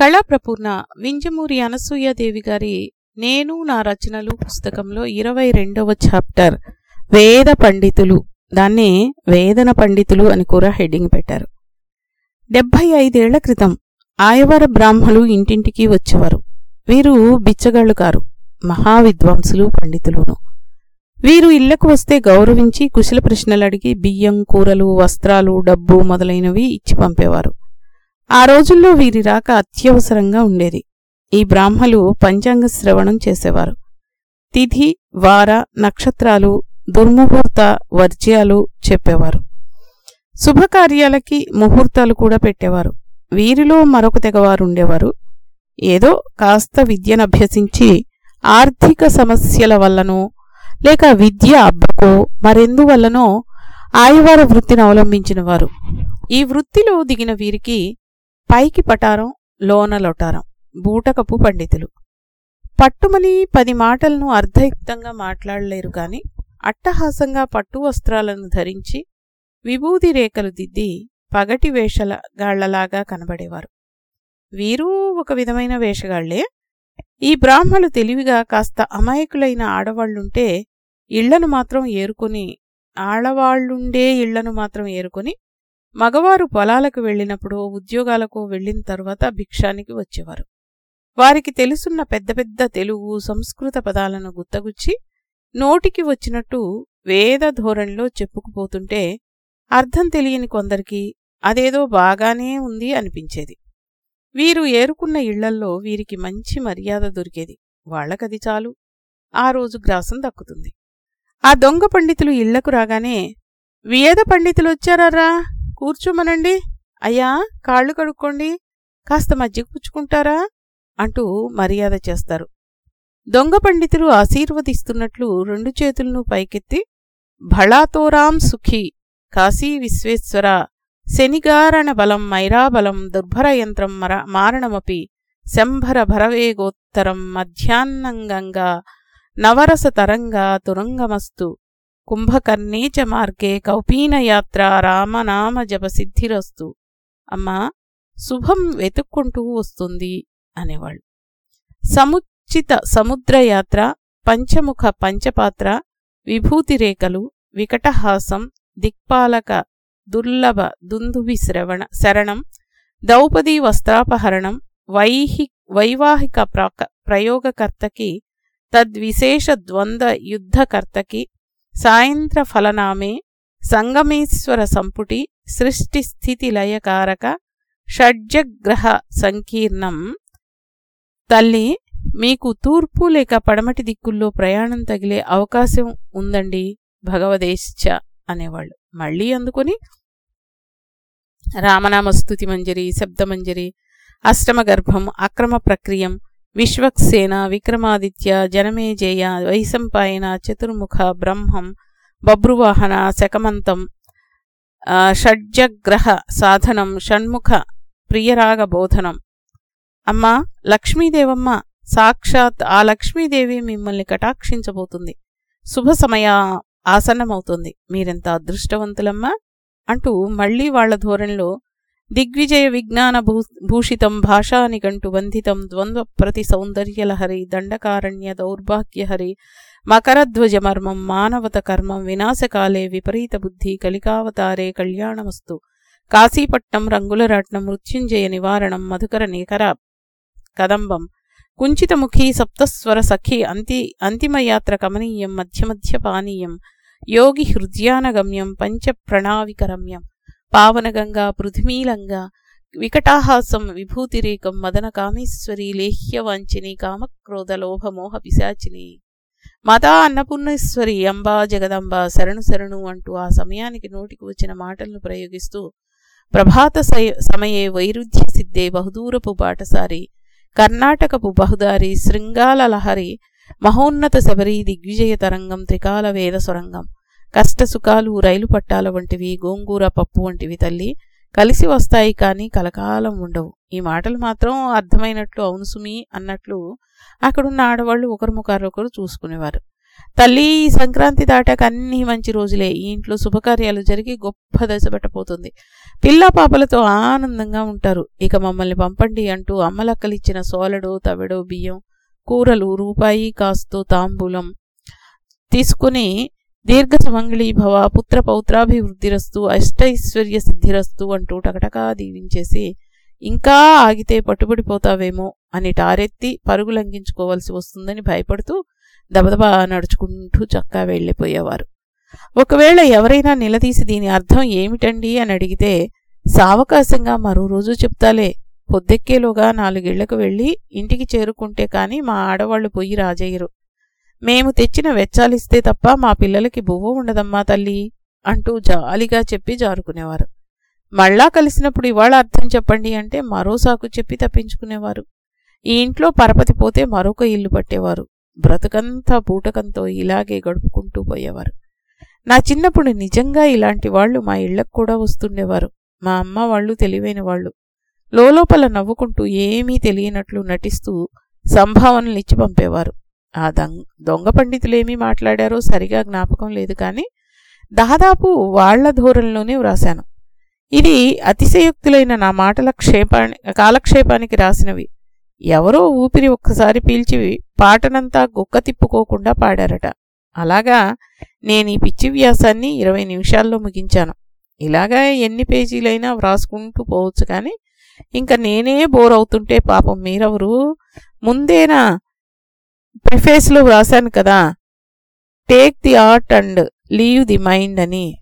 కళాప్రపూర్ణ వింజమూరి అనసూయాదేవి గారి నేను నా రచనలు పుస్తకంలో ఇరవై రెండవ చాప్టర్ వేద పండితులు. దాన్ని వేదన పండితులు అని కూడా హెడ్డింగ్ పెట్టారు. డెబ్భై ఐదేళ్ళ క్రితం ఆయవర బ్రాహ్మలు ఇంటింటికి వచ్చేవారు. వీరు బిచ్చగాళ్ళు కారు మహావిద్వాంసులు పండితులును. వీరు ఇళ్ళకు వస్తే గౌరవించి కుశల ప్రశ్నలు అడిగి బియ్యం కూరలు వస్త్రాలు డబ్బు మొదలైనవి ఇచ్చి పంపేవారు. ఆ రోజుల్లో వీరి రాక అత్యవసరంగా ఉండేది. ఈ బ్రాహ్మలు పంచాంగ శ్రవణం చేసేవారు. తిథి వార నక్షత్రాలు దుర్ముహూర్త వర్జ్యాలు చెప్పేవారు. శుభకార్యాలకి ముహూర్తాలు కూడా పెట్టేవారు. వీరిలో మరొక తెగవారుండేవారు. ఏదో కాస్త విద్యనభ్యసించి ఆర్థిక సమస్యల వల్లనో లేక విద్య అబ్బకో మరెందువల్లనో ఆయువార వృత్తిని అవలంబించిన వారు ఈ వృత్తిలో దిగిన వీరికి పైకి పటారం లోన లొటారం బూటకపు పండితులు. పట్టుమని పది మాటలను అర్ధయుక్తంగా మాట్లాడలేరు కాని అట్టహాసంగా పట్టు వస్త్రాలను ధరించి విభూది రేఖలు దిద్ది పగటి వేషల గాళ్ళలాగా కనబడేవారు. వీరూ ఒక విధమైన వేషగాళ్ళే. ఈ బ్రాహ్మలు తెలివిగా కాస్త అమాయకులైన ఆడవాళ్ళుంటే ఇళ్ళను మాత్రం ఏరుకొని ఆడవాళ్ళుండే ఇళ్ళను మాత్రం ఏరుకుని మగవారు పొలాలకు వెళ్ళినప్పుడు ఉద్యోగాలకు వెళ్ళిన తర్వాత భిక్షానికి వచ్చేవారు. వారికి తెలుసున్న పెద్ద పెద్ద తెలుగు సంస్కృత పదాలను గుత్తగుచ్చి నోటికి వచ్చినట్టు వేద ధోరణిలో చెప్పుకుపోతుంటే అర్థం తెలియని కొందరికి అదేదో బాగానే ఉంది అనిపించేది. వీరు ఏరుకున్న ఇళ్ళల్లో వీరికి మంచి మర్యాద దొరికేది. వాళ్ళకది చాలు. ఆ రోజు గ్రాసం దక్కుతుంది. ఆ దొంగ పండితులు ఇళ్ళకు రాగానే వేద పండితులొచ్చారా కూర్చోమనండి. అయ్యా కాళ్ళు కడుక్కోండి. కాస్త మజ్జిగ పుచ్చుకుంటారా? అంటూ మర్యాద చేస్తారు. దొంగ పండితులు ఆశీర్వదిస్తున్నట్లు రెండు చేతులను పైకెత్తి భళాతోరాం సుఖీ కాశీ విశ్వేశ్వర శనిగారణ బలం మైరాబలం దుర్భర యంత్రం మర మారణమపి శంభర భరవేగోత్తరం మధ్యాహ్నంగంగా నవరస తరంగా కుంభకర్ణేచ మార్గే కౌపీనయాత్ర రామనామ జపసిద్ధిరస్తు అమ్మా శుభం వెతుక్కుంటూ వస్తుంది అనేవాళ్ళు. సముచిత సముద్రయాత్ర పంచముఖ పంచపాత్ర విభూతిరేఖలు వికటహాసం దిక్పాలక దుర్లభ దుందుభి శ్రవణ శరణం ద్రౌపదీ వస్త్రాపహరణం వైహి వైవాహిక ప్రయోగకర్తకి తద్విశేష ద్వంద్వ యుద్ధకర్తకి సాయంత్ర ఫలనామే సంగమేశ్వర సంపుటి సృష్టి స్థితి లయకారక షడ్జగ్రహ సంకీర్ణం. తల్లి మీకు తూర్పు లేక పడమటి దిక్కుల్లో ప్రయాణం తగిలే అవకాశం ఉందండి భగవదేశ్చ అనేవాళ్ళు. మళ్ళీ అందుకొని రామనామస్తుతి మంజరి శబ్దమంజరి అష్టమగర్భం అక్రమ ప్రక్రియం విశ్వక్సేన విక్రమాదిత్య జనమేజయ వైసంపాయన చతుర్ముఖ బ్రహ్మం బభ్రువాహన శకమంతం షడ్జగ్రహ సాధనం షణ్ముఖ ప్రియరాగ బోధనం అమ్మా లక్ష్మీదేవమ్మ సాక్షాత్ ఆ లక్ష్మీదేవి మిమ్మల్ని కటాక్షించబోతుంది. శుభ సమయ ఆసన్నమవుతుంది. మీరెంత అదృష్టవంతులమ్మా! అంటూ మళ్ళీ వాళ్ళ ధోరణిలో దిగ్విజయ విజ్ఞాన భూ భూషితం భాషానికంటు వందితం ద్వంద్వ ప్రతి సౌందర్యలహరి దండకారణ్య దౌర్భాగ్యహరి మకరధ్వజమర్మం మానవత కర్మం వినాశకాలే విపరీత బుద్ధి కలికావతారే కళ్యాణమస్తు కాశీపట్నం రంగులరాట్నం మృత్యుంజయ నివారణం మధుకర నికర కదంబం కుంచితముఖీ సప్తస్వర సఖి అంతి అంతిమయాత్ర కమనీయం మధ్యమధ్య పానీయం యోగి హృద్యానగమ్యం పంచ ప్రణావికరమ్యం పావనగంగా పృథిమీలంగా వికటాహాసం విభూతిరేకం మదన కామేశ్వరి లేహ్యవాంచిని కామక్రోధ లోభమోహ పిశాచిని మాతా అన్నపూర్ణేశ్వరి అంబా జగదంబ శరణు శరణు అంటూ ఆ సమయానికి నోటికి వచ్చిన మాటలను ప్రయోగిస్తూ ప్రభాత సమయే వైరుధ్య సిద్ధే బహుదూరపు బాటసారి కర్ణాటకపు బహుదారి శృంగాల లహరి మహోన్నత శబరి దిగ్విజయ తరంగం త్రికాల వేద సొరంగం కష్టసుఖాలు రైలు పట్టాల వంటివి గోంగూర పప్పు వంటివి తల్లి కలిసి వస్తాయి కానీ కలకాలం ఉండవు. ఈ మాటలు మాత్రం అర్థమైనట్లు అవును సుమి అన్నట్లు అక్కడున్న ఆడవాళ్ళు ఒకరు ముఖారొకరు చూసుకునేవారు. తల్లి ఈ సంక్రాంతి దాటాక అన్ని మంచి రోజులే. ఈ ఇంట్లో శుభకార్యాలు జరిగి గొప్ప దశ పెట్టబోతుంది. పిల్ల పాపలతో ఆనందంగా ఉంటారు. ఇక మమ్మల్ని పంపండి అంటూ అమ్మలక్కలిచ్చిన సోలడు తవెడు బియ్యం కూరలు రూపాయి కాస్తూ తాంబూలం తీసుకుని దీర్ఘ సుమంగళీ భవ పుత్ర పౌత్రాభివృద్ధిరస్తు అష్టైశ్వర్య సిద్ధిరస్తు అంటూ టకటకా దీవించేసి ఇంకా ఆగితే పట్టుబడిపోతావేమో అని టారెత్తి పరుగు లంఘించుకోవలసి వస్తుందని భయపడుతూ దబదబా నడుచుకుంటూ చక్కా వెళ్ళిపోయేవారు. ఒకవేళ ఎవరైనా నిలదీసి దీని అర్థం ఏమిటండి అని అడిగితే సావకాశంగా మరో రోజు చెప్తాలే. పొద్దెక్కేలోగా నాలుగేళ్ళకు వెళ్ళి ఇంటికి చేరుకుంటే కానీ మా ఆడవాళ్ళు పోయి రాజయ్యరు. మేము తెచ్చిన వెచ్చాలిస్తే తప్ప మా పిల్లలకి బువ్వ ఉండదమ్మా తల్లి అంటూ జాలిగా చెప్పి జారుకునేవారు. మళ్ళా కలిసినప్పుడు ఇవాళ అర్థం చెప్పండి అంటే మరో సాకు చెప్పి తప్పించుకునేవారు. ఈ ఇంట్లో పరపతి పోతే మరొక ఇల్లు పట్టేవారు. బ్రతుకంతా పూటకంతో ఇలాగే గడుపుకుంటూ పోయేవారు. నా చిన్నప్పుడు నిజంగా ఇలాంటి వాళ్ళు మా ఇళ్ళకు కూడా వస్తుండేవారు. మా అమ్మ వాళ్ళు తెలివైన వాళ్ళు. లోపల నవ్వుకుంటూ ఏమీ తెలియనట్లు నటిస్తూ సంభావనలు ఇచ్చి పంపేవారు. ఆ దంగ్ దొంగ పండితులేమీ మాట్లాడారో సరిగా జ్ఞాపకం లేదు కానీ దాదాపు వాళ్ళ ధోరణిలోనే వ్రాశాను. ఇది అతిశయోక్తులైన నా మాటల క్షేపాని కాలక్షేపానికి రాసినవి. ఎవరో ఊపిరి ఒక్కసారి పీల్చి పాటనంతా గుక్క తిప్పుకోకుండా పాడారట. అలాగా నేను ఈ పిచ్చి వ్యాసాన్ని ఇరవై నిమిషాల్లో ముగించాను. ఇలాగా ఎన్ని పేజీలైనా వ్రాసుకుంటూ పోవచ్చు కానీ ఇంకా నేనే బోర్ అవుతుంటే పాపం మీరెవరు ముందేనా ప్రిఫేస్లో వ్రాశాను కదా. Take the art and leave the mind అని.